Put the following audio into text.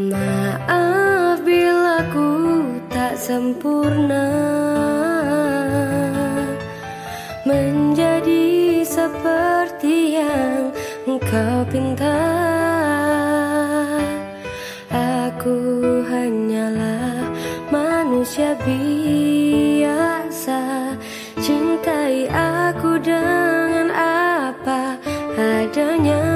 Maaf bila ku tak sempurna. Menjadi seperti yang engkau pinta Aku hanyalah manusia biasa. Cintai aku dengan apa adanya.